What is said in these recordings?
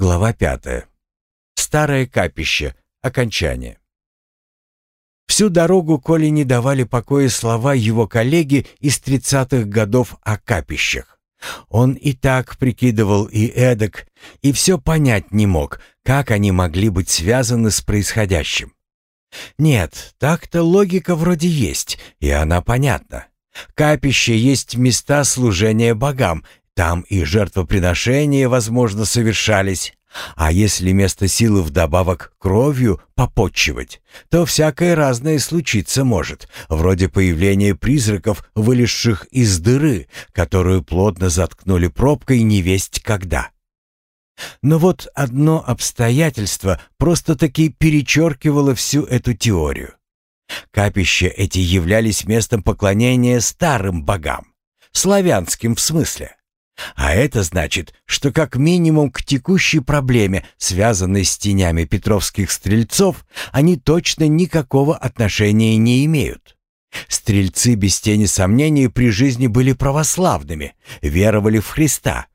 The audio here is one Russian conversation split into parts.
Глава пятая. Старое капище. Окончание. Всю дорогу Коле не давали покоя слова его коллеги из тридцатых годов о капищах. Он и так прикидывал и эдак, и все понять не мог, как они могли быть связаны с происходящим. Нет, так-то логика вроде есть, и она понятна. Капище есть места служения богам, там и жертвоприношения, возможно, совершались. А если место силы вдобавок кровью попотчевать, то всякое разное случиться может, вроде появления призраков, вылезших из дыры, которую плотно заткнули пробкой невесть когда. Но вот одно обстоятельство просто-таки перечеркивало всю эту теорию. Капища эти являлись местом поклонения старым богам, славянским в смысле. А это значит, что как минимум к текущей проблеме, связанной с тенями петровских стрельцов, они точно никакого отношения не имеют. Стрельцы без тени сомнений при жизни были православными, веровали в Христа,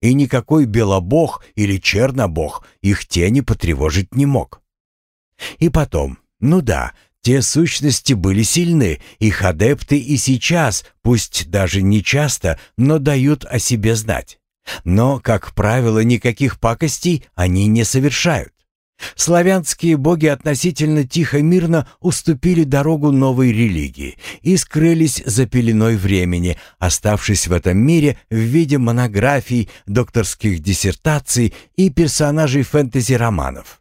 и никакой белобог или чернобог их тени потревожить не мог. И потом, ну да, те сущности были сильны, их адепты и сейчас, пусть даже не часто, но дают о себе знать. Но, как правило, никаких пакостей они не совершают. Славянские боги относительно тихо-мирно уступили дорогу новой религии и скрылись за пеленой времени, оставшись в этом мире в виде монографий, докторских диссертаций и персонажей фэнтези-романов.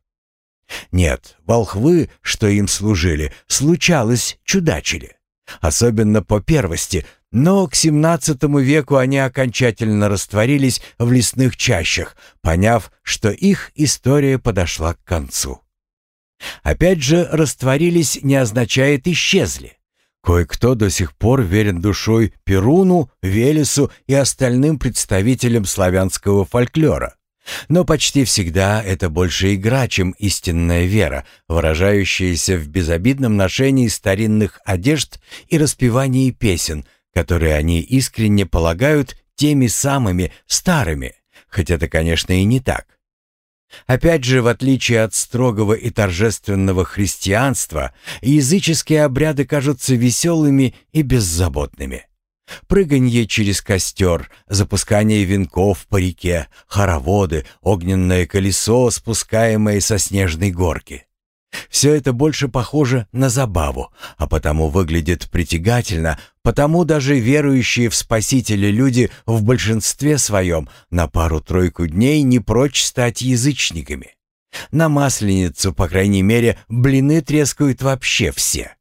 Нет, волхвы, что им служили, случалось, чудачили. Особенно по первости, но к XVII веку они окончательно растворились в лесных чащах, поняв, что их история подошла к концу. Опять же, растворились не означает исчезли. Кое-кто до сих пор верен душой Перуну, Велесу и остальным представителям славянского фольклора. Но почти всегда это больше игра, чем истинная вера, выражающаяся в безобидном ношении старинных одежд и распевании песен, которые они искренне полагают теми самыми старыми, хоть это, конечно, и не так. Опять же, в отличие от строгого и торжественного христианства, языческие обряды кажутся веселыми и беззаботными. Прыганье через костер, запускание венков по реке, хороводы, огненное колесо, спускаемое со снежной горки. Все это больше похоже на забаву, а потому выглядит притягательно, потому даже верующие в Спасителя люди в большинстве своем на пару-тройку дней не прочь стать язычниками. На Масленицу, по крайней мере, блины трескают вообще все.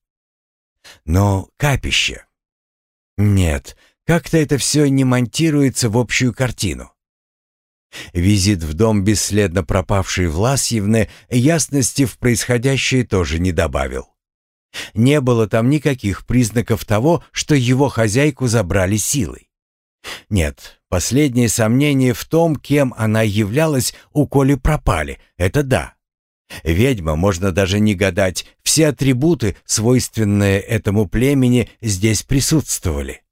Но капище нет, как-то это все не монтируется в общую картину. Визит в дом бесследно пропавшей Власьевны ясности в происходящее тоже не добавил. Не было там никаких признаков того, что его хозяйку забрали силой. Нет, последние сомнения в том, кем она являлась, у Коли пропали, это да. Ведьма, можно даже не гадать, все атрибуты, свойственные этому племени, здесь присутствовали.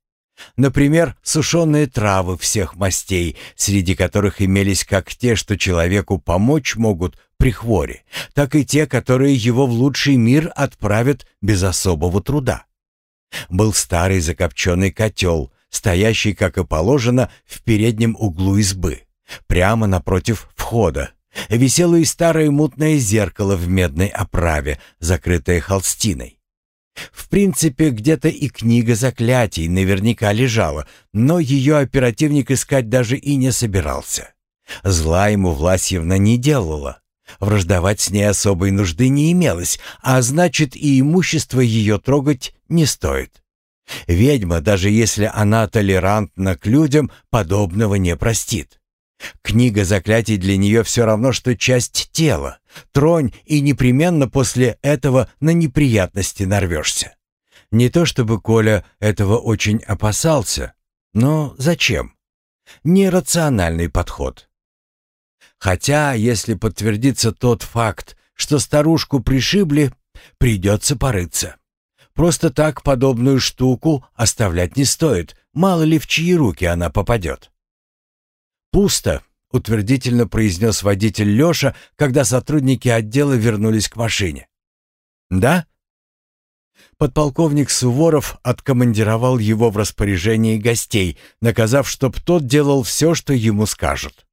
Например, сушеные травы всех мастей, среди которых имелись как те, что человеку помочь могут при хворе, так и те, которые его в лучший мир отправят без особого труда. Был старый закопченный котел, стоящий, как и положено, в переднем углу избы, прямо напротив входа, Висело и старое мутное зеркало в медной оправе, закрытое холстиной. В принципе, где-то и книга заклятий наверняка лежала, но ее оперативник искать даже и не собирался. Зла ему Власьевна не делала. Враждовать с ней особой нужды не имелось, а значит и имущество ее трогать не стоит. Ведьма, даже если она толерантна к людям, подобного не простит. Книга заклятий для нее все равно, что часть тела. Тронь, и непременно после этого на неприятности нарвешься. Не то чтобы Коля этого очень опасался, но зачем? Нерациональный подход. Хотя, если подтвердится тот факт, что старушку пришибли, придется порыться. Просто так подобную штуку оставлять не стоит, мало ли в чьи руки она попадет. Пусто. утвердительно произнес водитель Леша, когда сотрудники отдела вернулись к машине. «Да?» Подполковник Суворов откомандировал его в распоряжении гостей, наказав, чтоб тот делал все, что ему скажут.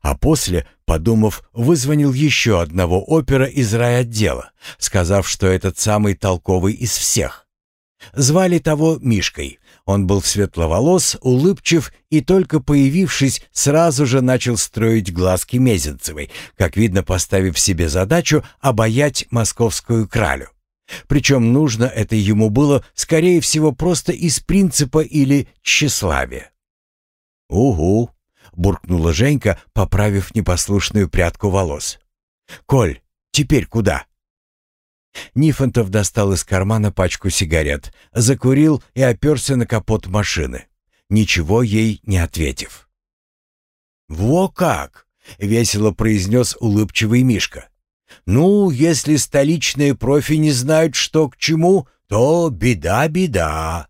А после, подумав, вызвонил еще одного опера из райотдела, сказав, что этот самый толковый из всех. Звали того Мишкой. Он был светловолос, улыбчив и, только появившись, сразу же начал строить глазки Мезенцевой, как видно, поставив себе задачу обаять московскую кралю. Причем нужно это ему было, скорее всего, просто из принципа или тщеславия. «Угу», — буркнула Женька, поправив непослушную прядку волос. «Коль, теперь куда?» Нифонтов достал из кармана пачку сигарет, закурил и оперся на капот машины, ничего ей не ответив. «Во как!» — весело произнес улыбчивый Мишка. «Ну, если столичные профи не знают, что к чему, то беда-беда».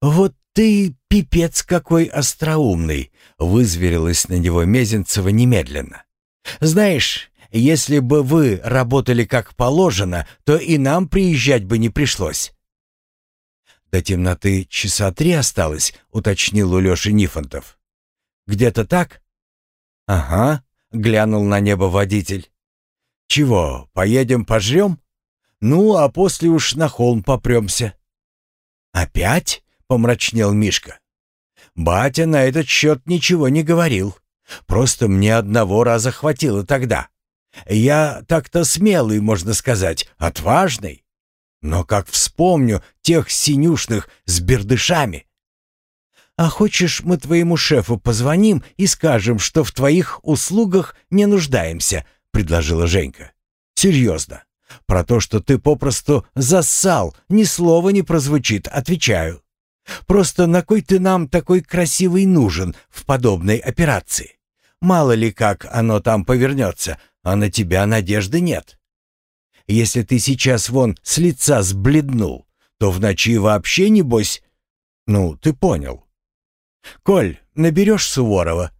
«Вот ты пипец какой остроумный!» — вызверилась на него Мезенцева немедленно. «Знаешь, если бы вы работали как положено, то и нам приезжать бы не пришлось». «До темноты часа три осталось», — уточнил у Леши Нифонтов. «Где-то так?» «Ага», — глянул на небо водитель. «Чего, поедем пожрем? Ну, а после уж на холм попремся». «Опять?» — помрачнел Мишка. «Батя на этот счет ничего не говорил. Просто мне одного раза хватило тогда. Я так-то смелый, можно сказать, отважный. Но как вспомню тех синюшных с бердышами. А хочешь, мы твоему шефу позвоним и скажем, что в твоих услугах не нуждаемся, предложила Женька. Серьезно. Про то, что ты попросту зассал, ни слова не прозвучит, отвечаю. Просто на кой ты нам такой красивый нужен в подобной операции? Мало ли как оно там повернется, а на тебя надежды нет. Если ты сейчас вон с лица сбледнул, то в ночи вообще небось... Ну, ты понял. Коль, наберешь Суворова?»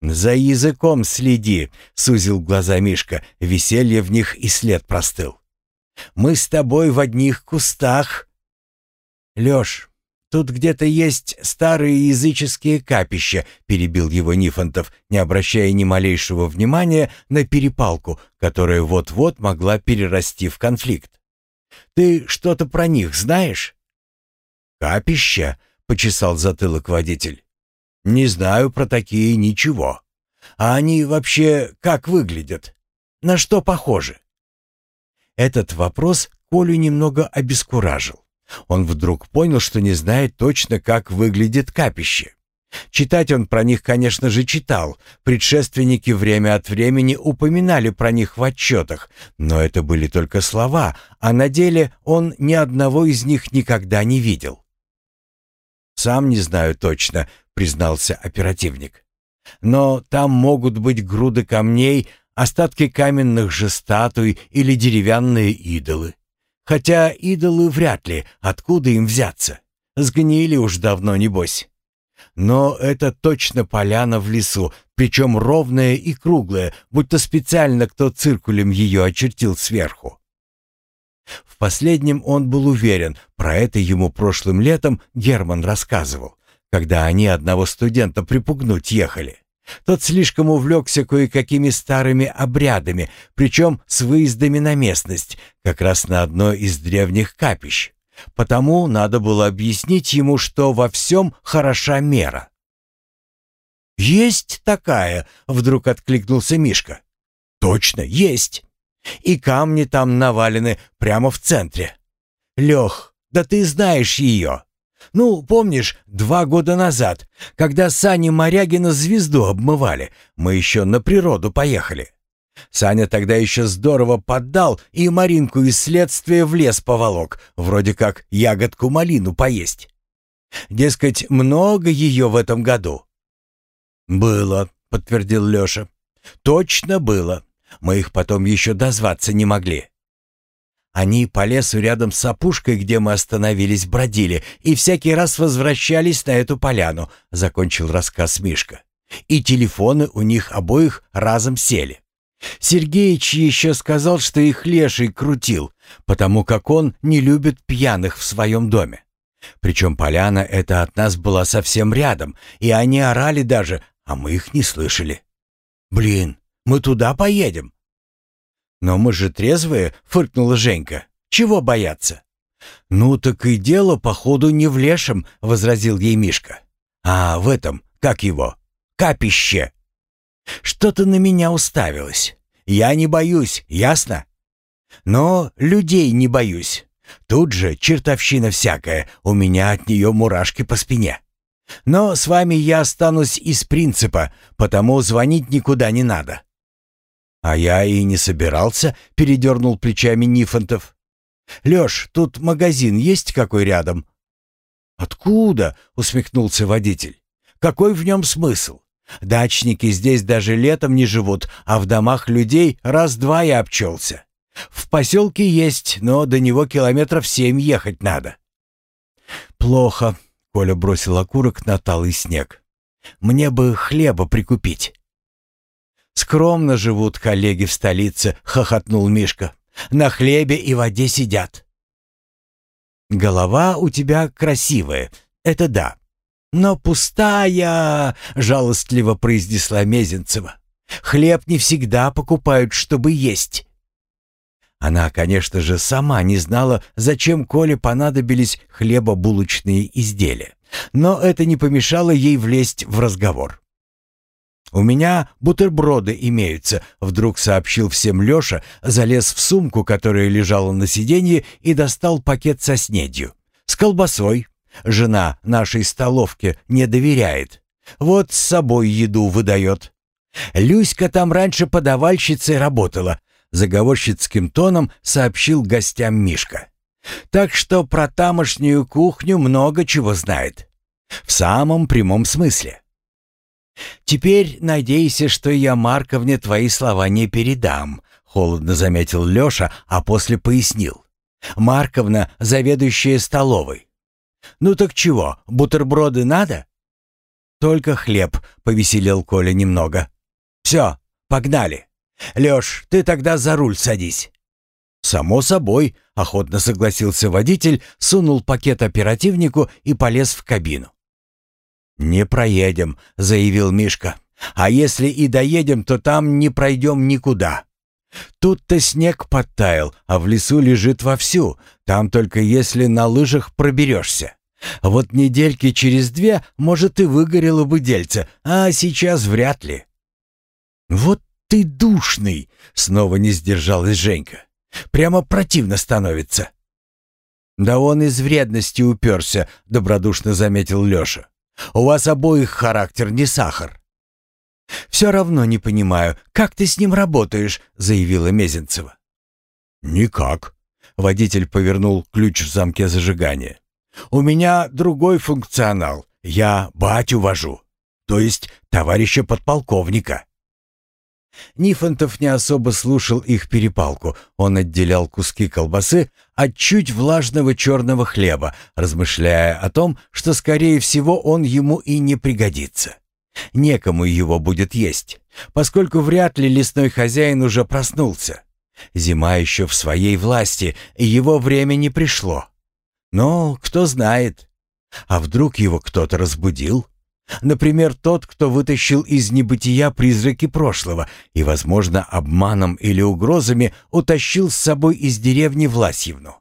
«За языком следи», — сузил глаза Мишка, веселье в них и след простыл. «Мы с тобой в одних кустах». «Лёш, «Тут где-то есть старые языческие капища», — перебил его Нифонтов, не обращая ни малейшего внимания на перепалку, которая вот-вот могла перерасти в конфликт. «Ты что-то про них знаешь?» «Капища?» — почесал затылок водитель. «Не знаю про такие ничего. А они вообще как выглядят? На что похожи?» Этот вопрос Колю немного обескуражил. Он вдруг понял, что не знает точно, как выглядит капище. Читать он про них, конечно же, читал. Предшественники время от времени упоминали про них в отчетах, но это были только слова, а на деле он ни одного из них никогда не видел. «Сам не знаю точно», — признался оперативник. «Но там могут быть груды камней, остатки каменных же статуй или деревянные идолы. Хотя идолы вряд ли, откуда им взяться. Сгнили уж давно, небось. Но это точно поляна в лесу, причем ровная и круглая, будто специально кто циркулем ее очертил сверху. В последнем он был уверен, про это ему прошлым летом Герман рассказывал, когда они одного студента припугнуть ехали. Тот слишком увлекся кое-какими старыми обрядами, причем с выездами на местность, как раз на одно из древних капищ. Потому надо было объяснить ему, что во всем хороша мера. «Есть такая!» — вдруг откликнулся Мишка. «Точно, есть! И камни там навалены прямо в центре. Лех, да ты знаешь ее!» Ну, помнишь, два года назад, когда Сани Морягина звезду обмывали, мы еще на природу поехали. Саня тогда еще здорово поддал и Маринку из следствия в лес поволок, вроде как ягодку-малину поесть. Дескать, много ее в этом году. «Было», — подтвердил Леша. «Точно было. Мы их потом еще дозваться не могли. Они по лесу рядом с опушкой, где мы остановились, бродили и всякий раз возвращались на эту поляну, закончил рассказ Мишка. И телефоны у них обоих разом сели. Сергеич еще сказал, что их леший крутил, потому как он не любит пьяных в своем доме. Причем поляна эта от нас была совсем рядом, и они орали даже, а мы их не слышали. «Блин, мы туда поедем». «Но мы же трезвые», — фыркнула Женька. «Чего бояться?» «Ну так и дело, походу, не в лешем», — возразил ей Мишка. «А в этом, как его, капище». «Что-то на меня уставилось. Я не боюсь, ясно? Но людей не боюсь. Тут же чертовщина всякая, у меня от нее мурашки по спине. Но с вами я останусь из принципа, потому звонить никуда не надо». «А я и не собирался», — передернул плечами Нифонтов. «Лёш, тут магазин есть какой рядом?» «Откуда?» — усмехнулся водитель. «Какой в нем смысл? Дачники здесь даже летом не живут, а в домах людей раз-два я обчелся. В поселке есть, но до него километров семь ехать надо». «Плохо», — Коля бросил окурок на талый снег. «Мне бы хлеба прикупить». «Скромно живут коллеги в столице», — хохотнул Мишка. «На хлебе и воде сидят». «Голова у тебя красивая, это да. Но пустая», — жалостливо произнесла Мезенцева. «Хлеб не всегда покупают, чтобы есть». Она, конечно же, сама не знала, зачем Коле понадобились хлебобулочные изделия, но это не помешало ей влезть в разговор. «У меня бутерброды имеются», — вдруг сообщил всем Леша, залез в сумку, которая лежала на сиденье, и достал пакет со снедью. «С колбасой. Жена нашей столовке не доверяет. Вот с собой еду выдает. Люська там раньше подавальщицей работала», — заговорщицким тоном сообщил гостям Мишка. «Так что про тамошнюю кухню много чего знает. В самом прямом смысле. «Теперь надейся, что я Марковне твои слова не передам», — холодно заметил Леша, а после пояснил. «Марковна — заведующая столовой». «Ну так чего, бутерброды надо?» «Только хлеб», — повеселел Коля немного. «Все, погнали. Леш, ты тогда за руль садись». «Само собой», — охотно согласился водитель, сунул пакет оперативнику и полез в кабину. «Не проедем», — заявил Мишка. «А если и доедем, то там не пройдем никуда. Тут-то снег подтаял, а в лесу лежит вовсю. Там только если на лыжах проберешься. Вот недельки через две, может, и выгорело бы дельце, а сейчас вряд ли». «Вот ты душный!» — снова не сдержалась Женька. «Прямо противно становится». «Да он из вредности уперся», — добродушно заметил Леша. У вас обоих характер не сахар». «Все равно не понимаю, как ты с ним работаешь», — заявила Мезенцева. «Никак», — водитель повернул ключ в замке зажигания. «У меня другой функционал. Я батю вожу, то есть товарища подполковника». Нифонтов не особо слушал их перепалку. Он отделял куски колбасы от чуть влажного черного хлеба, размышляя о том, что, скорее всего, он ему и не пригодится. Некому его будет есть, поскольку вряд ли лесной хозяин уже проснулся. Зима еще в своей власти, и его время не пришло. Но кто знает, а вдруг его кто-то разбудил? Например, тот, кто вытащил из небытия призраки прошлого и, возможно, обманом или угрозами утащил с собой из деревни Власьевну.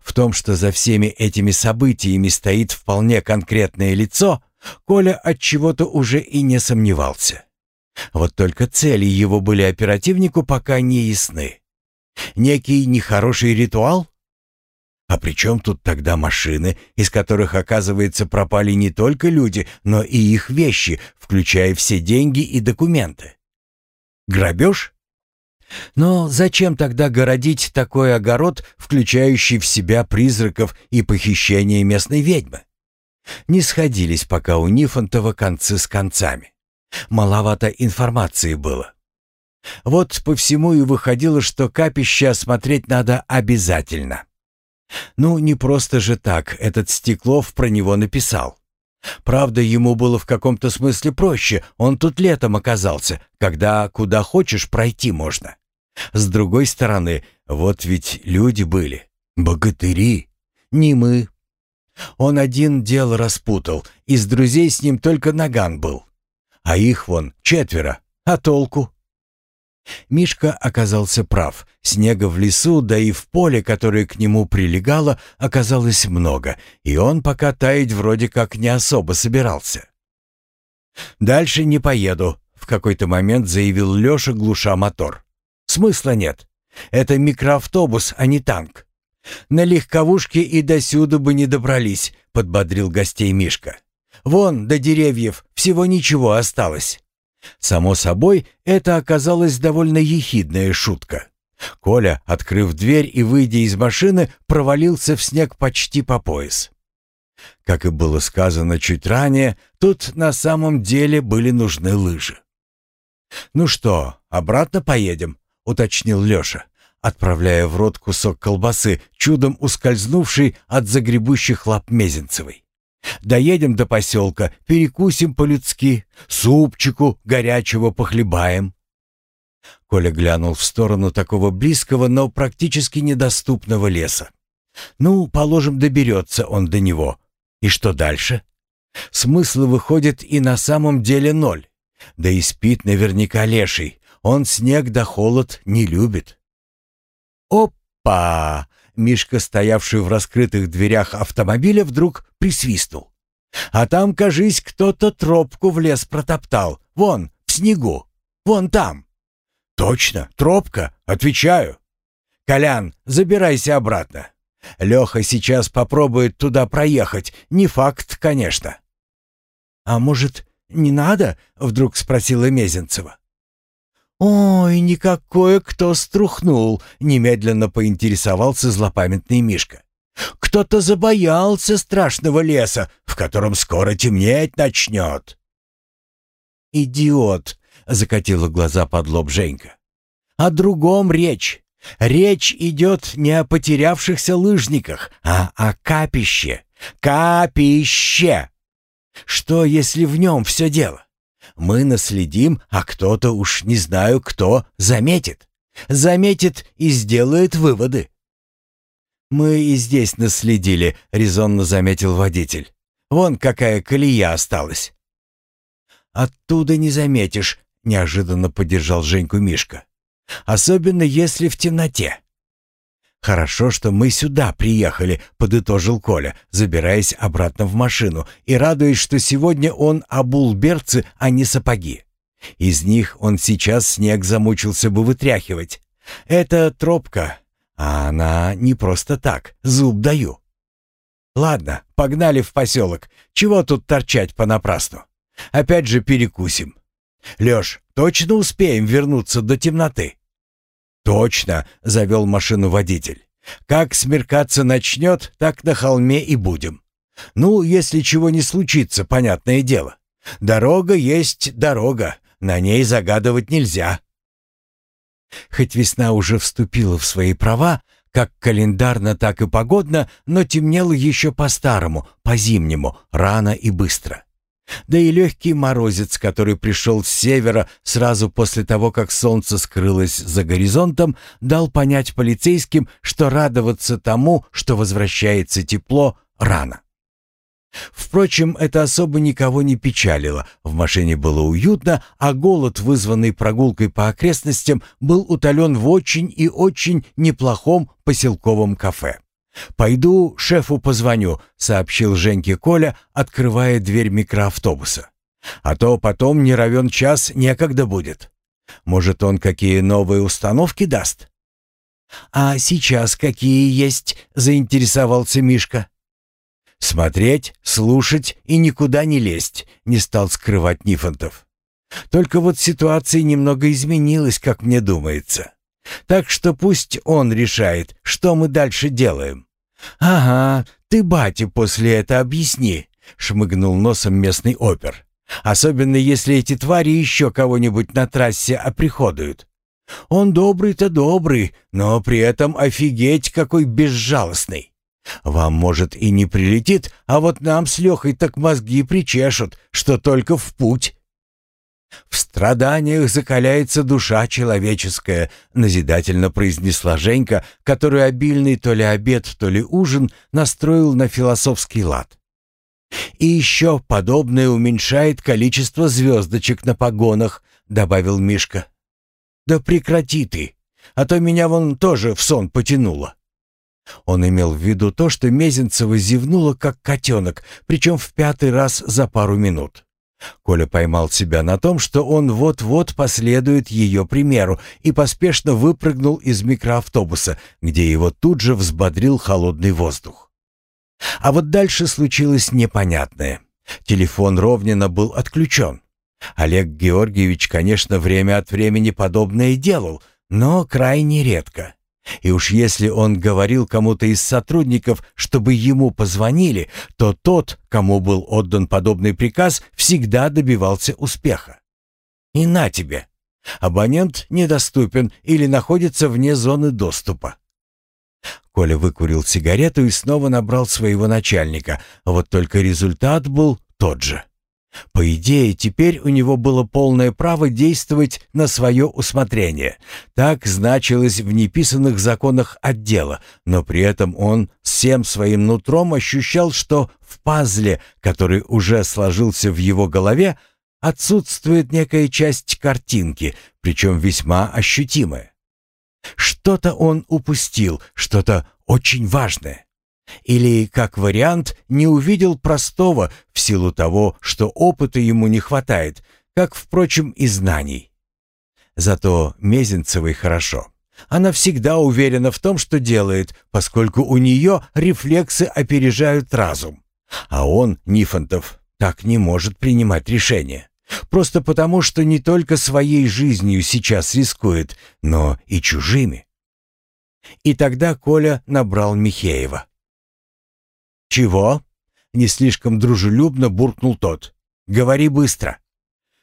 В том, что за всеми этими событиями стоит вполне конкретное лицо, Коля от чего-то уже и не сомневался. Вот только цели его были оперативнику пока не ясны. Некий нехороший ритуал? А при чем тут тогда машины, из которых, оказывается, пропали не только люди, но и их вещи, включая все деньги и документы? Грабеж? Но зачем тогда городить такой огород, включающий в себя призраков и похищение местной ведьмы? Не сходились пока у Нифонтова концы с концами. Маловато информации было. Вот по всему и выходило, что капище осмотреть надо обязательно. Ну, не просто же так этот Стеклов про него написал. Правда, ему было в каком-то смысле проще, он тут летом оказался, когда куда хочешь пройти можно. С другой стороны, вот ведь люди были, богатыри, не мы. Он один дело распутал, из друзей с ним только Наган был. А их вон четверо, а толку? Мишка оказался прав. Снега в лесу, да и в поле, которое к нему прилегало, оказалось много, и он пока таять вроде как не особо собирался. «Дальше не поеду», — в какой-то момент заявил Леша, глуша мотор. «Смысла нет. Это микроавтобус, а не танк. На легковушке и досюда бы не добрались», — подбодрил гостей Мишка. «Вон, до деревьев, всего ничего осталось». Само собой, это оказалась довольно ехидная шутка. Коля, открыв дверь и выйдя из машины, провалился в снег почти по пояс. Как и было сказано чуть ранее, тут на самом деле были нужны лыжи. «Ну что, обратно поедем?» — уточнил Леша, отправляя в рот кусок колбасы, чудом ускользнувший от загребущих лап Мезенцевой. Доедем до поселка, перекусим по-людски, супчику горячего похлебаем». Коля глянул в сторону такого близкого, но практически недоступного леса. «Ну, положим, доберется он до него. И что дальше?» Смысла выходит и на самом деле ноль. Да и спит наверняка леший. Он снег да холод не любит. «Опа!» Мишка, стоявший в раскрытых дверях автомобиля, вдруг присвистнул. «А там, кажись, кто-то тропку в лес протоптал. Вон, в снегу. Вон там». «Точно, тропка, отвечаю». «Колян, забирайся обратно. Леха сейчас попробует туда проехать. Не факт, конечно». «А может, не надо?» — вдруг спросила Мезенцева. «Ой, никакое кто струхнул!» — немедленно поинтересовался злопамятный Мишка. «Кто-то забоялся страшного леса, в котором скоро темнеть начнет!» «Идиот!» — закатила глаза под лоб Женька. «О другом речь. Речь идет не о потерявшихся лыжниках, а о капище. Капище! Что, если в нем все дело? Мы наследим, а кто-то уж не знаю кто заметит. Заметит и сделает выводы. «Мы и здесь наследили», — резонно заметил водитель. «Вон какая колея осталась». «Оттуда не заметишь», — неожиданно поддержал Женьку Мишка. «Особенно если в темноте». «Хорошо, что мы сюда приехали», — подытожил Коля, забираясь обратно в машину и радуясь, что сегодня он обул берцы, а не сапоги. Из них он сейчас снег замучился бы вытряхивать. Это тропка, а она не просто так, зуб даю. Ладно, погнали в поселок. Чего тут торчать понапрасну? Опять же перекусим. Лёш, точно успеем вернуться до темноты? «Точно!» — завел машину водитель. «Как смеркаться начнет, так на холме и будем. Ну, если чего не случится, понятное дело. Дорога есть дорога, на ней загадывать нельзя». Хоть весна уже вступила в свои права, как календарно, так и погодно, но темнело еще по-старому, по-зимнему, рано и быстро. Да и легкий морозец, который пришел с севера сразу после того, как солнце скрылось за горизонтом, дал понять полицейским, что радоваться тому, что возвращается тепло, рано. Впрочем, это особо никого не печалило. В машине было уютно, а голод, вызванный прогулкой по окрестностям, был утолен в очень и очень неплохом поселковом кафе. «Пойду шефу позвоню», — сообщил Женьке Коля, открывая дверь микроавтобуса. «А то потом не равен час некогда будет. Может, он какие новые установки даст?» «А сейчас какие есть?» — заинтересовался Мишка. «Смотреть, слушать и никуда не лезть», — не стал скрывать Нифонтов. «Только вот ситуация немного изменилась, как мне думается. Так что пусть он решает, что мы дальше делаем». «Ага, ты бате после это объясни», — шмыгнул носом местный опер. «Особенно если эти твари еще кого-нибудь на трассе оприходуют. Он добрый-то добрый, но при этом офигеть какой безжалостный. Вам, может, и не прилетит, а вот нам с Лехой так мозги причешут, что только в путь. «В страданиях закаляется душа человеческая», — назидательно произнесла Женька, которую обильный то ли обед, то ли ужин настроил на философский лад. «И еще подобное уменьшает количество звездочек на погонах», — добавил Мишка. «Да прекрати ты, а то меня вон тоже в сон потянуло». Он имел в виду то, что Мезенцева зевнула, как котенок, причем в пятый раз за пару минут. Коля поймал себя на том, что он вот-вот последует ее примеру и поспешно выпрыгнул из микроавтобуса, где его тут же взбодрил холодный воздух. А вот дальше случилось непонятное. Телефон Ровнина был отключен. Олег Георгиевич, конечно, время от времени подобное делал, но крайне редко. И уж если он говорил кому-то из сотрудников, чтобы ему позвонили, то тот, кому был отдан подобный приказ, всегда добивался успеха. И на тебе. Абонент недоступен или находится вне зоны доступа. Коля выкурил сигарету и снова набрал своего начальника, вот только результат был тот же. По идее, теперь у него было полное право действовать на свое усмотрение. Так значилось в неписанных законах отдела, но при этом он всем своим нутром ощущал, что в пазле, который уже сложился в его голове, отсутствует некая часть картинки, причем весьма ощутимая. Что-то он упустил, что-то очень важное. Или, как вариант, не увидел простого в силу того, что опыта ему не хватает, как, впрочем, и знаний. Зато Мезенцевой хорошо. Она всегда уверена в том, что делает, поскольку у нее рефлексы опережают разум. А он, Нифонтов, так не может принимать решения. Просто потому, что не только своей жизнью сейчас рискует, но и чужими. И тогда Коля набрал Михеева. «Чего?» — не слишком дружелюбно буркнул тот. «Говори быстро».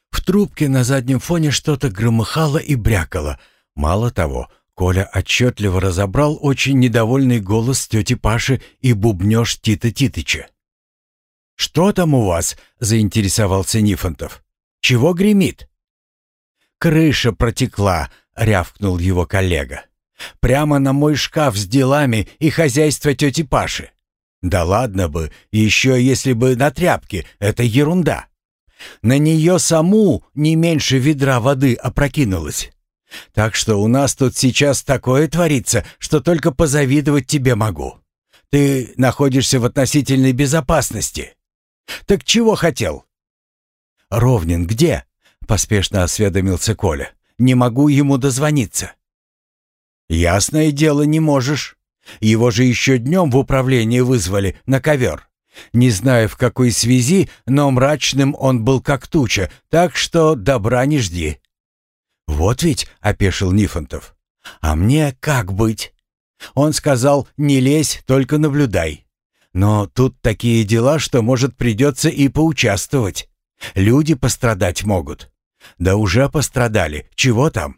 В трубке на заднем фоне что-то громыхало и брякало. Мало того, Коля отчетливо разобрал очень недовольный голос тети Паши и бубнеж Тита Титыча. «Что там у вас?» — заинтересовался Нифонтов. «Чего гремит?» «Крыша протекла», — рявкнул его коллега. «Прямо на мой шкаф с делами и хозяйство тети Паши. Да ладно бы, еще если бы на тряпке, это ерунда. На нее саму не меньше ведра воды опрокинулось. Так что у нас тут сейчас такое творится, что только позавидовать тебе могу. Ты находишься в относительной безопасности. Так чего хотел? Ровнин где? Поспешно осведомился Коля. Не могу ему дозвониться. Ясное дело, не можешь. Его же еще днем в управление вызвали на ковер. Не знаю в какой связи, но мрачным он был как туча, так что добра не жди». «Вот ведь», — опешил Нифонтов, — «а мне как быть?» Он сказал, «Не лезь, только наблюдай». Но тут такие дела, что, может, придется и поучаствовать. Люди пострадать могут. Да уже пострадали, чего там?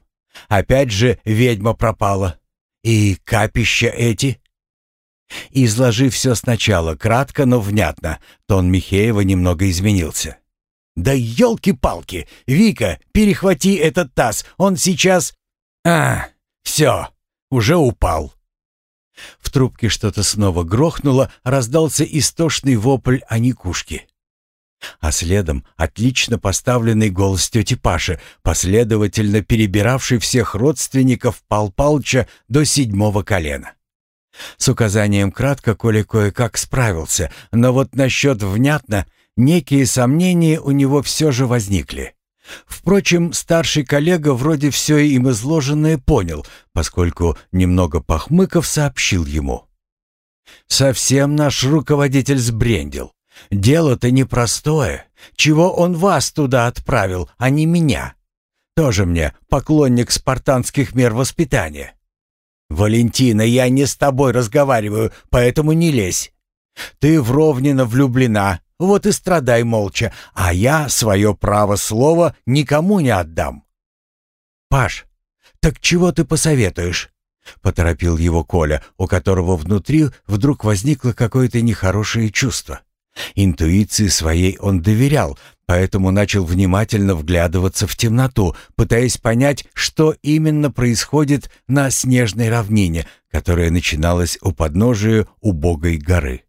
Опять же ведьма пропала. «И капища эти?» Изложив все сначала, кратко, но внятно, тон Михеева немного изменился. «Да елки-палки! Вика, перехвати этот таз, он сейчас...» «А, все, уже упал». В трубке что-то снова грохнуло, раздался истошный вопль Аникушки. А следом отлично поставленный голос тети Паши, последовательно перебиравший всех родственников Пал Палча до седьмого колена. С указанием кратко Коля кое-как справился, но вот насчет внятно некие сомнения у него все же возникли. Впрочем, старший коллега вроде все им изложенное понял, поскольку немного похмыков сообщил ему. «Совсем наш руководитель сбрендил. Дело-то непростое. Чего он вас туда отправил, а не меня? Тоже мне поклонник спартанских мер воспитания. Валентина, я не с тобой разговариваю, поэтому не лезь. Ты в влюблена, вот и страдай молча, а я свое право слова никому не отдам. Паш, так чего ты посоветуешь? — поторопил его Коля, у которого внутри вдруг возникло какое-то нехорошее чувство. Интуиции своей он доверял, поэтому начал внимательно вглядываться в темноту, пытаясь понять, что именно происходит на снежной равнине, которая начиналась у подножия убогой горы.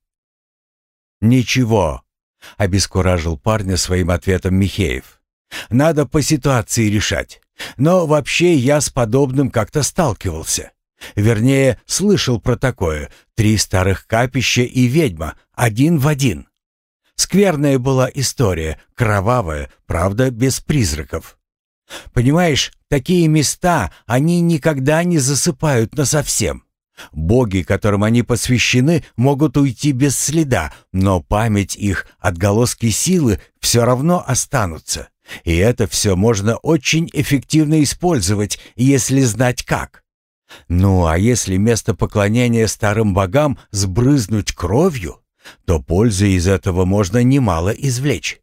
«Ничего», — обескуражил парня своим ответом Михеев. «Надо по ситуации решать. Но вообще я с подобным как-то сталкивался. Вернее, слышал про такое. Три старых капища и ведьма, один в один. Скверная была история, кровавая, правда, без призраков. Понимаешь, такие места, они никогда не засыпают насовсем. Боги, которым они посвящены, могут уйти без следа, но память их, отголоски силы все равно останутся. И это все можно очень эффективно использовать, если знать как. Ну а если место поклонения старым богам сбрызнуть кровью, то пользы из этого можно немало извлечь.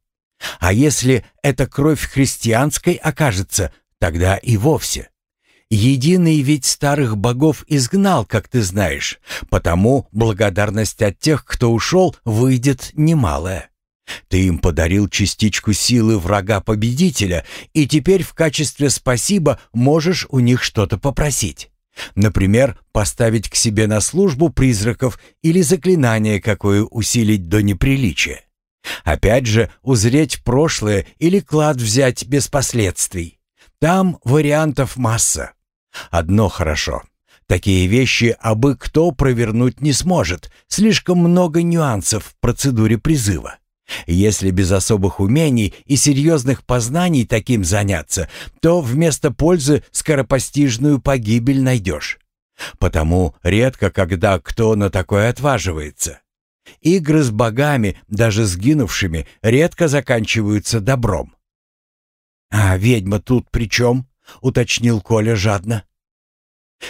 А если эта кровь христианской окажется, тогда и вовсе. Единый ведь старых богов изгнал, как ты знаешь, потому благодарность от тех, кто ушел, выйдет немалая. Ты им подарил частичку силы врага-победителя, и теперь в качестве спасибо можешь у них что-то попросить. Например, поставить к себе на службу призраков или заклинание какое усилить до неприличия. Опять же, узреть прошлое или клад взять без последствий. Там вариантов масса. Одно хорошо. Такие вещи абы кто провернуть не сможет. Слишком много нюансов в процедуре призыва. Если без особых умений и серьезных познаний таким заняться, то вместо пользы скоропостижную погибель найдешь. Потому редко когда кто на такое отваживается. Игры с богами, даже сгинувшими, редко заканчиваются добром. «А ведьма тут при чем?» — уточнил Коля жадно.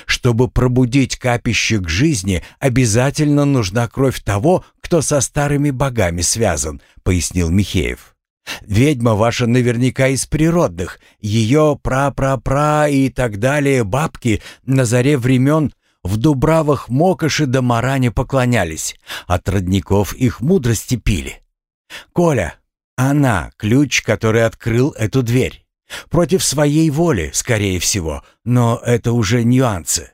Чтобы пробудить капище к жизни, обязательно нужна кровь того, кто со старыми богами связан, пояснил Михеев. Ведьма ваша наверняка из природных. Ее пра-пра-пра и так далее бабки на заре времен в Дубравах Мокоши да Маране поклонялись, от родников их мудрости пили. Коля, она ключ, который открыл эту дверь. Против своей воли, скорее всего, но это уже нюансы.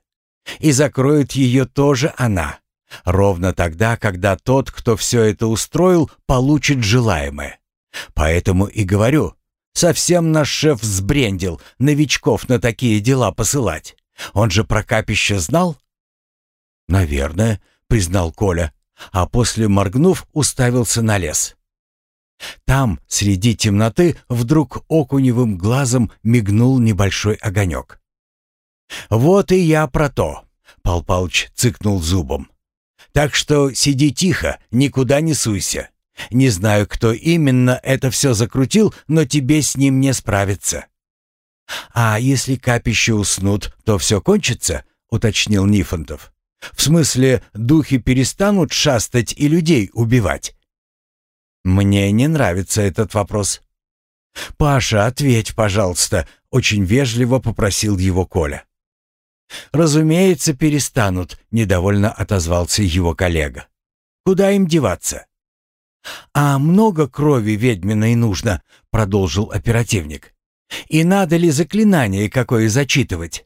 И закроет ее тоже она. Ровно тогда, когда тот, кто все это устроил, получит желаемое. Поэтому и говорю, совсем наш шеф сбрендил новичков на такие дела посылать. Он же про капище знал? «Наверное», — признал Коля, а после, моргнув, уставился на лес. Там, среди темноты, вдруг окуневым глазом мигнул небольшой огонек. «Вот и я про то», — Пал Палыч цыкнул зубом. «Так что сиди тихо, никуда не суйся. Не знаю, кто именно это все закрутил, но тебе с ним не справиться». «А если капища уснут, то все кончится?» — уточнил Нифонтов. «В смысле, духи перестанут шастать и людей убивать?» Мне не нравится этот вопрос. «Паша, ответь, пожалуйста», — очень вежливо попросил его Коля. «Разумеется, перестанут», — недовольно отозвался его коллега. «Куда им деваться?» «А много крови ведьминой нужно», — продолжил оперативник. «И надо ли заклинание какое зачитывать?»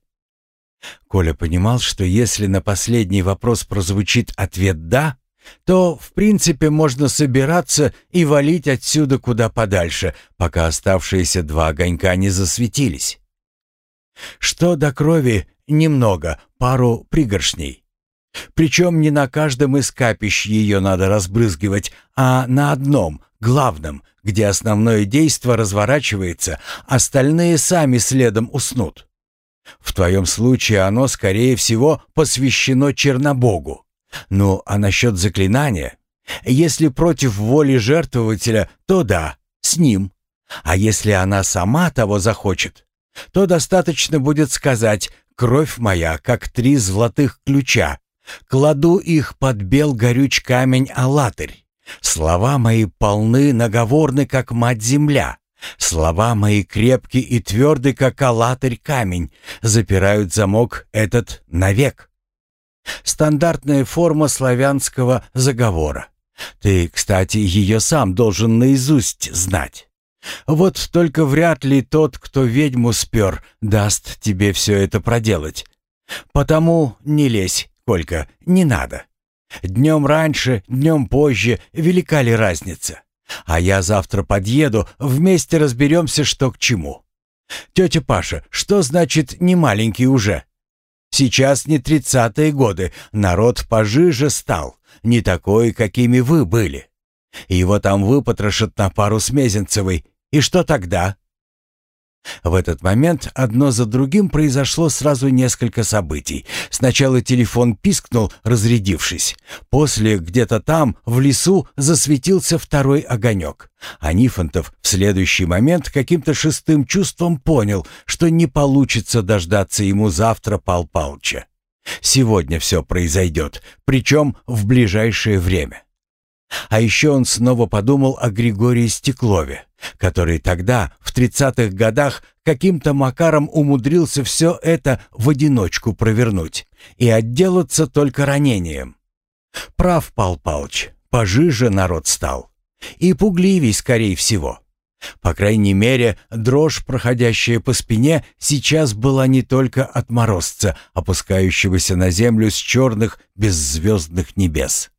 Коля понимал, что если на последний вопрос прозвучит ответ «да», то, в принципе, можно собираться и валить отсюда куда подальше, пока оставшиеся два огонька не засветились. Что до крови, немного, пару пригоршней. Причем не на каждом из капищ ее надо разбрызгивать, а на одном, главном, где основное действо разворачивается, остальные сами следом уснут. В твоем случае оно, скорее всего, посвящено Чернобогу. Ну, а насчет заклинания? Если против воли жертвователя, то да, с ним. А если она сама того захочет, то достаточно будет сказать «Кровь моя, как три золотых ключа, кладу их под бел горюч камень Алатырь. Слова мои полны, наговорны, как мать-земля. Слова мои крепкие и тверды, как алатырь камень, запирают замок этот навек. Стандартная форма славянского заговора. Ты, кстати, ее сам должен наизусть знать. Вот только вряд ли тот, кто ведьму спер, даст тебе все это проделать. Потому не лезь, Колька, не надо. Днем раньше, днем позже, велика ли разница? А я завтра подъеду, вместе разберемся, что к чему. Тетя Паша, что значит «не маленький уже»? Сейчас не тридцатые годы, народ пожиже стал, не такой, какими вы были. Его там выпотрошат на пару с Мезенцевой, и что тогда? В этот момент одно за другим произошло сразу несколько событий. Сначала телефон пискнул, разрядившись. После где-то там, в лесу, засветился второй огонек. А в следующий момент каким-то шестым чувством понял, что не получится дождаться ему завтра Пал Палча. Сегодня все произойдет, причем в ближайшее время. А еще он снова подумал о Григории Стеклове, который тогда, в тридцатых годах, каким-то макаром умудрился все это в одиночку провернуть и отделаться только ранением. Прав Пал Палыч, пожиже народ стал. И пугливей, скорее всего. По крайней мере, дрожь, проходящая по спине, сейчас была не только от морозца, опускающегося на землю с черных беззвездных небес.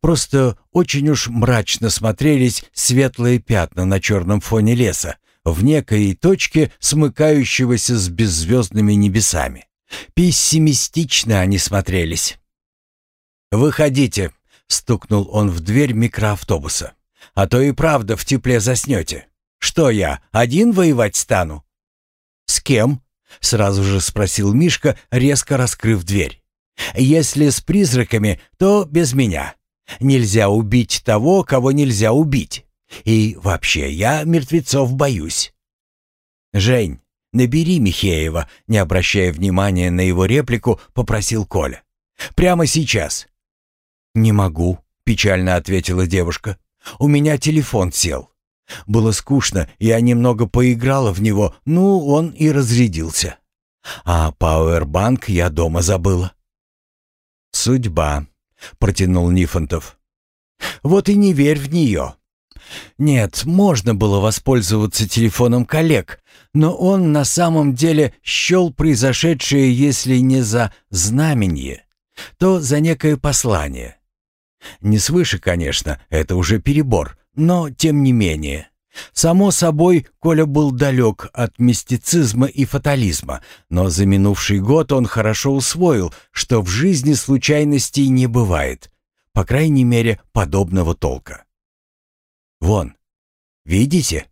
Просто очень уж мрачно смотрелись светлые пятна на черном фоне леса, в некой точке, смыкающегося с беззвездными небесами. Пессимистично они смотрелись. «Выходите», — стукнул он в дверь микроавтобуса. «А то и правда в тепле заснете. Что я, один воевать стану?» «С кем?» — сразу же спросил Мишка, резко раскрыв дверь. «Если с призраками, то без меня. Нельзя убить того, кого нельзя убить. И вообще, я мертвецов боюсь. Жень, набери Михеева, не обращая внимания на его реплику, попросил Коля. Прямо сейчас. Не могу, печально ответила девушка. У меня телефон сел. Было скучно, я немного поиграла в него, ну, он и разрядился. А пауэрбанк я дома забыла. Судьба, протянул Нифонтов. Вот и не верь в нее. Нет, можно было воспользоваться телефоном коллег, но он на самом деле счел произошедшее, если не за знамение, то за некое послание. Не свыше, конечно, это уже перебор, но тем не менее. Само собой, Коля был далек от мистицизма и фатализма, но за минувший год он хорошо усвоил, что в жизни случайностей не бывает, по крайней мере, подобного толка. «Вон, видите?»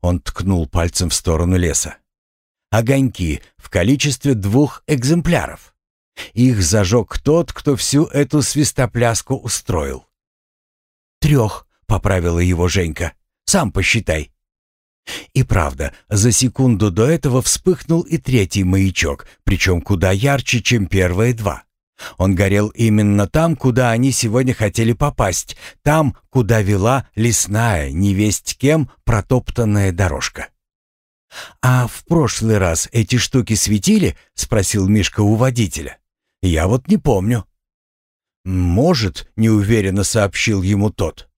Он ткнул пальцем в сторону леса. «Огоньки в количестве двух экземпляров. Их зажег тот, кто всю эту свистопляску устроил». «Трех», — поправила его Женька. Сам посчитай». И правда, за секунду до этого вспыхнул и третий маячок, причем куда ярче, чем первые два. Он горел именно там, куда они сегодня хотели попасть, там, куда вела лесная, невесть кем, протоптанная дорожка. «А в прошлый раз эти штуки светили?» — спросил Мишка у водителя. «Я вот не помню». «Может», — неуверенно сообщил ему тот.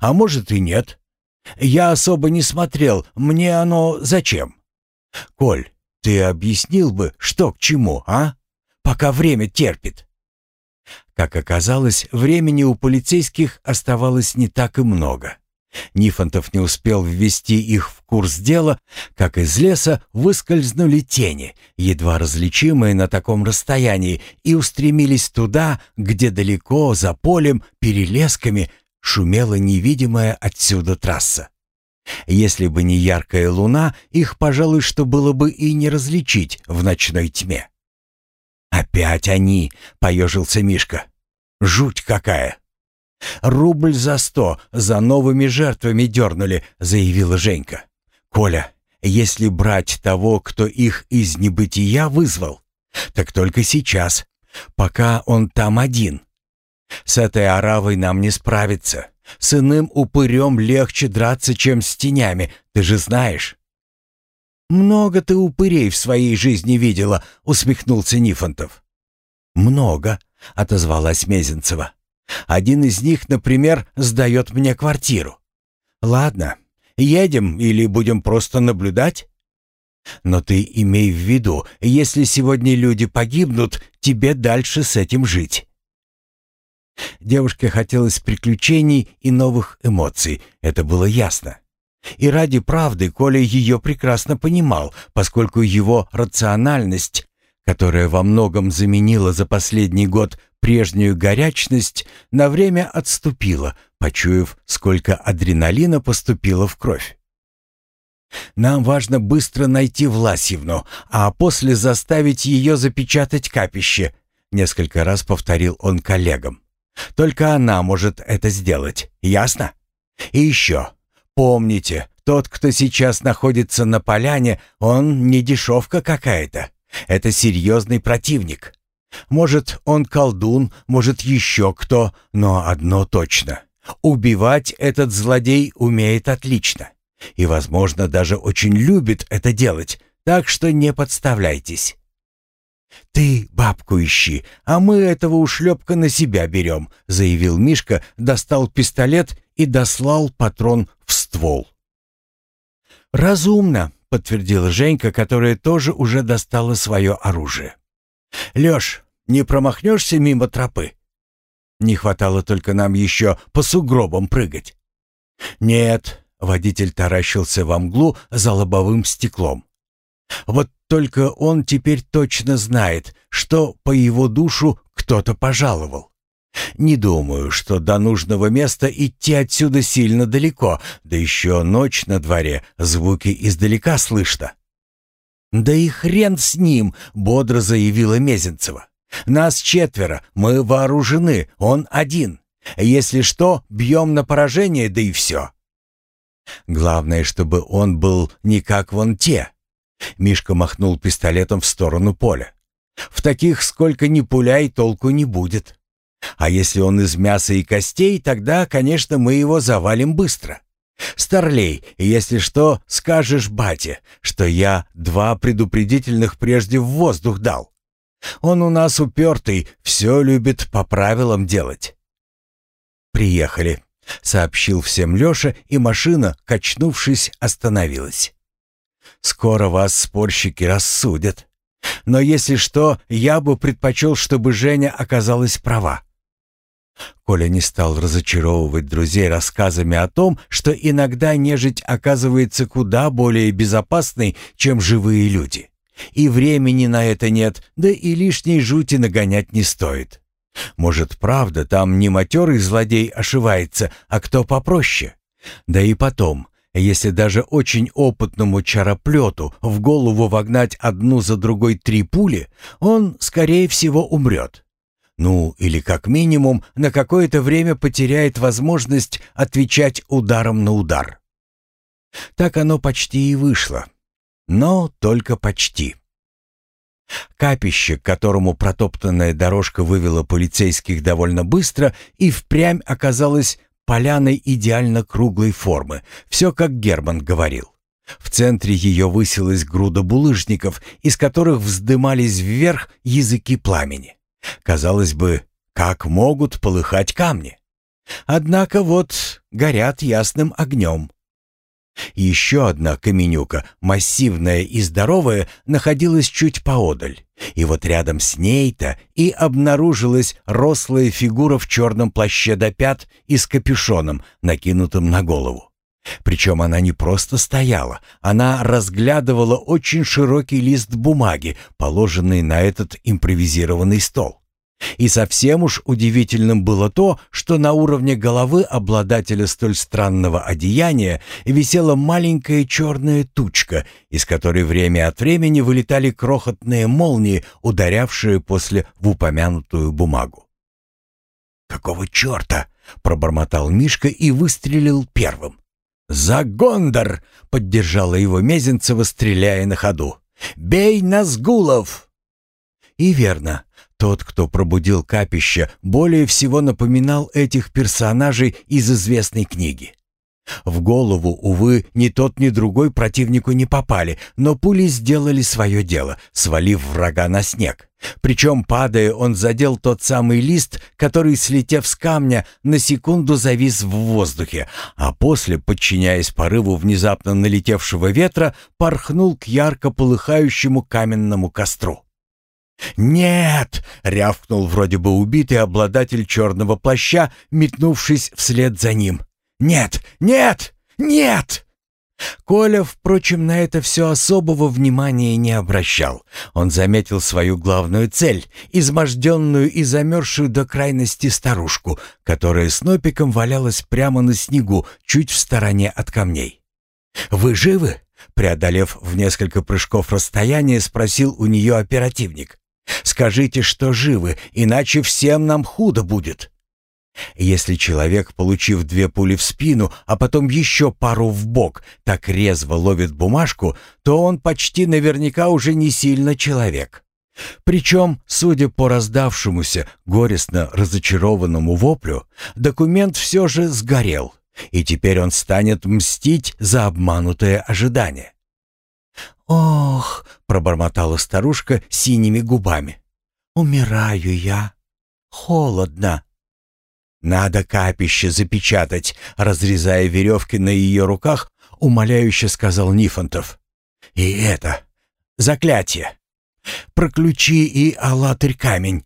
«А может и нет. Я особо не смотрел, мне оно зачем? Коль, ты объяснил бы, что к чему, а? Пока время терпит. Как оказалось, времени у полицейских оставалось не так и много. Нифонтов не успел ввести их в курс дела, как из леса выскользнули тени, едва различимые на таком расстоянии, и устремились туда, где далеко, за полем, перелесками, шумела невидимая отсюда трасса. Если бы не яркая луна, их, пожалуй, что было бы и не различить в ночной тьме. «Опять они!» — поежился Мишка. «Жуть какая!» «Рубль за сто за новыми жертвами дернули», — заявила Женька. «Коля, если брать того, кто их из небытия вызвал, так только сейчас, пока он там один. С этой оравой нам не справиться. С иным упырем легче драться, чем с тенями, Ты же знаешь». «Много ты упырей в своей жизни видела», — усмехнулся Нифонтов. «Много», — отозвалась Мезенцева. «Один из них, например, сдает мне квартиру. Ладно, едем или будем просто наблюдать?» «Но ты имей в виду, если сегодня люди погибнут, тебе дальше с этим жить». Девушке хотелось приключений и новых эмоций, это было ясно. И ради правды Коля ее прекрасно понимал, поскольку его рациональность, которая во многом заменила за последний год прежнюю горячность, на время отступила, почуяв, сколько адреналина поступило в кровь. «Нам важно быстро найти Власьевну, а после заставить ее запечатать капище», несколько раз повторил он коллегам. «Только она может это сделать, ясно? И еще, Помните, тот, кто сейчас находится на поляне, он не дешевка какая-то. Это серьезный противник. Может, он колдун, может, еще кто, но одно точно. Убивать этот злодей умеет отлично. И, возможно, даже очень любит это делать, так что не подставляйтесь. «Ты бабку ищи, а мы этого ушлепка на себя берем», — заявил Мишка, достал пистолет и дослал патрон в ствол. «Разумно», — подтвердила Женька, которая тоже уже достала свое оружие. «Лёш, не промахнешься мимо тропы? Не хватало только нам еще по сугробам прыгать». «Нет», — водитель таращился во мглу за лобовым стеклом. «Вот только он теперь точно знает, что по его душу кто-то пожаловал. Не думаю, что до нужного места идти отсюда сильно далеко, да еще ночь на дворе, звуки издалека слышно. «Да и хрен с ним!» — бодро заявила Мезенцева. «Нас четверо, мы вооружены, он один. Если что, бьем на поражение, да и все». «Главное, чтобы он был не как вон те». Мишка махнул пистолетом в сторону поля. «В таких сколько ни пуляй, толку не будет». А если он из мяса и костей, тогда, конечно, мы его завалим быстро. Старлей, если что, скажешь бате, что я два предупредительных прежде в воздух дал. Он у нас упертый, все любит по правилам делать. «Приехали», — сообщил всем Леша, и машина, качнувшись, остановилась. «Скоро вас спорщики рассудят. Но если что, я бы предпочел, чтобы Женя оказалась права. Коля не стал разочаровывать друзей рассказами о том, что иногда нежить оказывается куда более безопасной, чем живые люди. И времени на это нет, да и лишней жути нагонять не стоит. Может, правда, там не матерый злодей ошивается, а кто попроще? Да и потом, если даже очень опытному чароплету в голову вогнать одну за другой три пули, он, скорее всего, умрет. Ну, или как минимум на какое-то время потеряет возможность отвечать ударом на удар. Так оно почти и вышло. Но только почти. Капище, к которому протоптанная дорожка вывела полицейских довольно быстро, и впрямь оказалось поляной идеально круглой формы, все как Герман говорил. В центре ее высилась груда булыжников, из которых вздымались вверх языки пламени. Казалось бы, как могут полыхать камни? Однако вот горят ясным огнем. Еще одна каменюка, массивная и здоровая, находилась чуть поодаль. И вот рядом с ней-то и обнаружилась рослая фигура в черном плаще до пят и с капюшоном, накинутым на голову. Причем она не просто стояла, она разглядывала очень широкий лист бумаги, положенный на этот импровизированный стол. И совсем уж удивительным было то, что на уровне головы обладателя столь странного одеяния висела маленькая черная тучка, из которой время от времени вылетали крохотные молнии, ударявшие после в упомянутую бумагу. «Какого черта?» — пробормотал Мишка и выстрелил первым. «За Гондор!» — поддержала его Мезенцева, стреляя на ходу. «Бей Назгулов!» И верно, тот, кто пробудил капище, более всего напоминал этих персонажей из известной книги. В голову, увы, ни тот, ни другой противнику не попали, но пули сделали свое дело, свалив врага на снег. Причем, падая, он задел тот самый лист, который, слетев с камня, на секунду завис в воздухе, а после, подчиняясь порыву внезапно налетевшего ветра, порхнул к ярко полыхающему каменному костру. «Нет!» — рявкнул вроде бы убитый обладатель черного плаща, метнувшись вслед за ним. «Нет! Нет! Нет!» Коля, впрочем, на это все особого внимания не обращал. Он заметил свою главную цель — изможденную и замерзшую до крайности старушку, которая с нопиком валялась прямо на снегу, чуть в стороне от камней. «Вы живы?» — преодолев в несколько прыжков расстояние, спросил у нее оперативник. «Скажите, что живы, иначе всем нам худо будет». Если человек, получив две пули в спину, а потом еще пару в бок, так резво ловит бумажку, то он почти наверняка уже не сильно человек. Причем, судя по раздавшемуся, горестно разочарованному воплю, документ все же сгорел, и теперь он станет мстить за обманутое ожидание. «Ох!» — пробормотала старушка синими губами. «Умираю я. Холодно». «Надо капище запечатать», — разрезая веревки на ее руках, умоляюще сказал Нифонтов. «И это... заклятие. Проключи и аллатырь камень».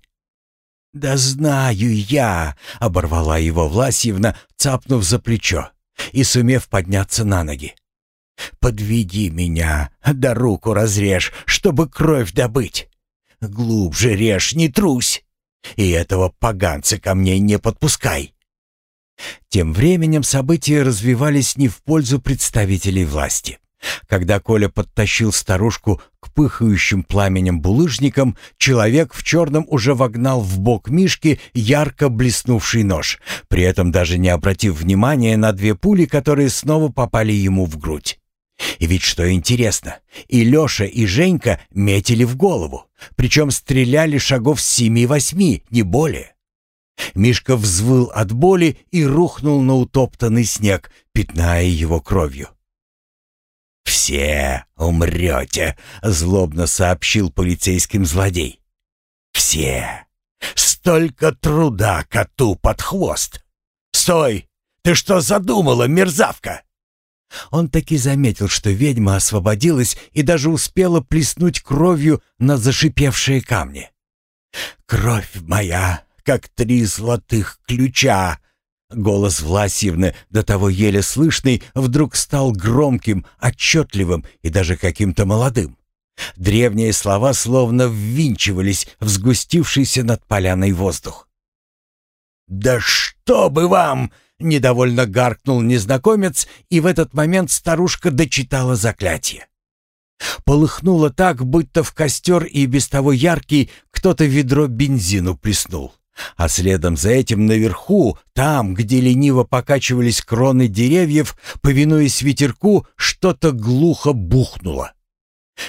«Да знаю я», — оборвала его Власьевна, цапнув за плечо и сумев подняться на ноги. «Подведи меня, да руку разрежь, чтобы кровь добыть. Глубже режь, не трусь». И этого поганца ко мне не подпускай. Тем временем события развивались не в пользу представителей власти. Когда Коля подтащил старушку к пыхающим пламенем булыжникам, человек в черном уже вогнал в бок Мишки ярко блеснувший нож, при этом даже не обратив внимания на две пули, которые снова попали ему в грудь. И ведь что интересно, и Леша, и Женька метили в голову, причем стреляли шагов семи-восьми, не более. Мишка взвыл от боли и рухнул на утоптанный снег, пятная его кровью. «Все умрете», — злобно сообщил полицейским злодей. «Все! Столько труда коту под хвост! Стой! Ты что задумала, мерзавка?» Он таки заметил, что ведьма освободилась и даже успела плеснуть кровью на зашипевшие камни. «Кровь моя, как три золотых ключа!» Голос Власьевны, до того еле слышный, вдруг стал громким, отчетливым и даже каким-то молодым. Древние слова словно ввинчивались в сгустившийся над поляной воздух. «Да что бы вам!» Недовольно гаркнул незнакомец, и в этот момент старушка дочитала заклятие. Полыхнуло так, будто в костер и без того яркий кто-то ведро бензину плеснул. А следом за этим наверху, там, где лениво покачивались кроны деревьев, повинуясь ветерку, что-то глухо бухнуло.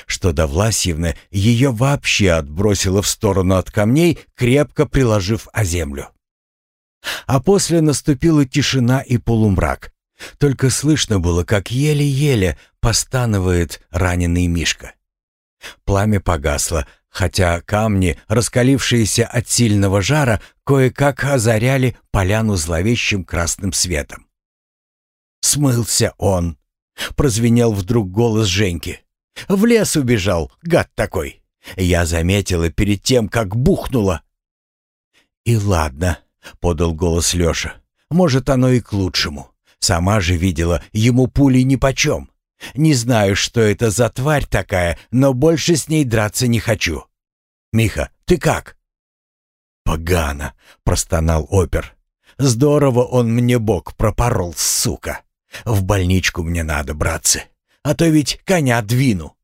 Что до Власьевны, ее вообще отбросило в сторону от камней, крепко приложив о землю. А после наступила тишина и полумрак. Только слышно было, как еле-еле постанывает раненый Мишка. Пламя погасло, хотя камни, раскалившиеся от сильного жара, кое-как озаряли поляну зловещим красным светом. «Смылся он!» — прозвенел вдруг голос Женьки. «В лес убежал, гад такой! Я заметила перед тем, как бухнуло!» «И ладно», — подал голос Леша. «Может, оно и к лучшему. Сама же видела, ему пули нипочем. Не знаю, что это за тварь такая, но больше с ней драться не хочу. Миха, ты как?» «Погано», — простонал опер. «Здорово он мне бок пропорол, сука. В больничку мне надо, братцы, а то ведь коня двину».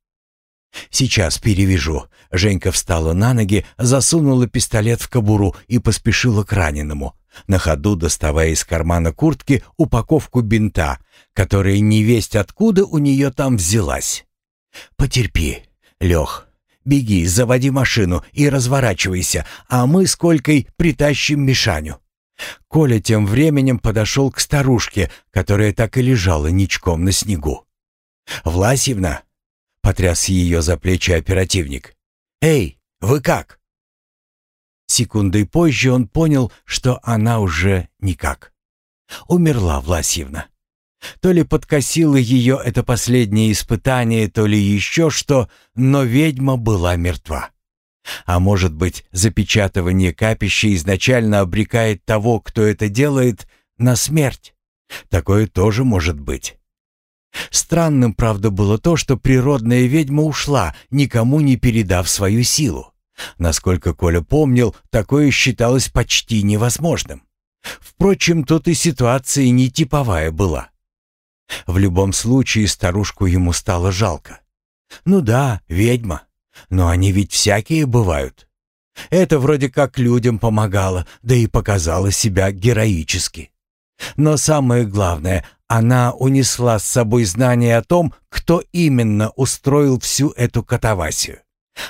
«Сейчас перевяжу». Женька встала на ноги, засунула пистолет в кобуру и поспешила к раненому, на ходу доставая из кармана куртки упаковку бинта, которая невесть откуда у нее там взялась. «Потерпи, Лех. Беги, заводи машину и разворачивайся, а мы с Колькой притащим Мишаню. Коля тем временем подошел к старушке, которая так и лежала ничком на снегу. «Власьевна!» — потряс ее за плечи оперативник. «Эй, вы как?» Секундой позже он понял, что она уже никак. Умерла Власьевна. То ли подкосило ее это последнее испытание, то ли еще что, но ведьма была мертва. А может быть, запечатывание капища изначально обрекает того, кто это делает, на смерть? Такое тоже может быть. Странным, правда, было то, что природная ведьма ушла, никому не передав свою силу. Насколько Коля помнил, такое считалось почти невозможным. Впрочем, тут и ситуация не типовая была. В любом случае старушку ему стало жалко. Ну да, ведьма. Но они ведь всякие бывают. Это вроде как людям помогало, да и показала себя героически. Но самое главное, она унесла с собой знание о том, кто именно устроил всю эту катавасию.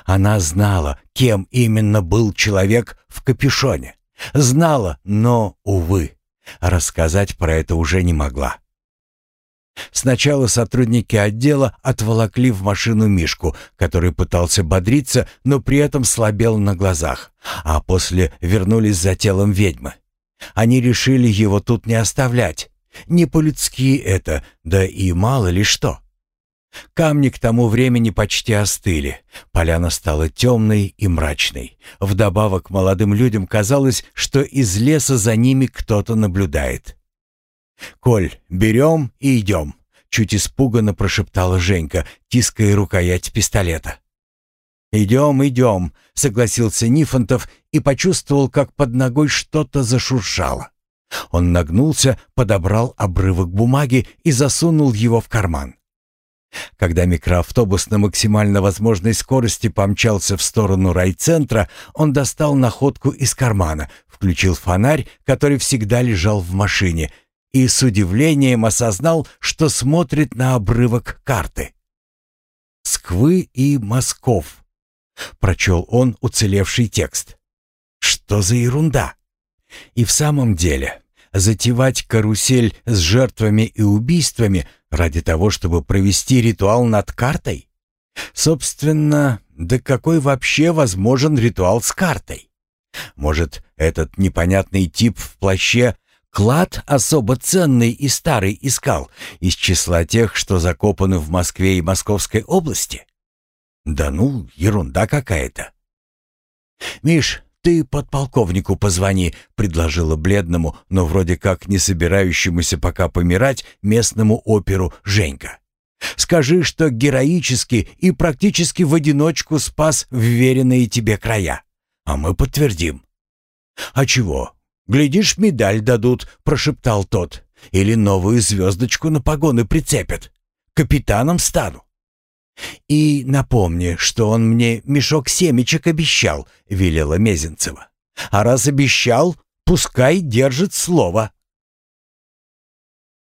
Она знала, кем именно был человек в капюшоне. Знала, но, увы, рассказать про это уже не могла. Сначала сотрудники отдела отволокли в машину Мишку, который пытался бодриться, но при этом слабел на глазах, а после вернулись за телом ведьмы. Они решили его тут не оставлять. Не по-людски это, да и мало ли что. Камни к тому времени почти остыли. Поляна стала темной и мрачной. Вдобавок молодым людям казалось, что из леса за ними кто-то наблюдает. «Коль, берем и идем», — чуть испуганно прошептала Женька, тиская рукоять пистолета. «Идем, идем», — согласился Нифонтов и почувствовал, как под ногой что-то зашуршало. Он нагнулся, подобрал обрывок бумаги и засунул его в карман. Когда микроавтобус на максимально возможной скорости помчался в сторону райцентра, он достал находку из кармана, включил фонарь, который всегда лежал в машине, и с удивлением осознал, что смотрит на обрывок карты. «Сквы и Москов», — прочел он уцелевший текст. «Что за ерунда?» И в самом деле, затевать карусель с жертвами и убийствами ради того, чтобы провести ритуал над картой? Собственно, да какой вообще возможен ритуал с картой? Может, этот непонятный тип в плаще Клад особо ценный и старый искал из числа тех, что закопаны в Москве и Московской области? Да ну, ерунда какая-то. «Миш, ты подполковнику позвони», — предложила бледному, но вроде как не собирающемуся пока помирать местному оперу Женька. «Скажи, что героически и практически в одиночку спас вверенные тебе края, а мы подтвердим». «А чего? «Глядишь, медаль дадут», — прошептал тот. «Или новую звездочку на погоны прицепят. Капитаном стану». «И напомни, что он мне мешок семечек обещал», — велела Мезенцева. «А раз обещал, пускай держит слово».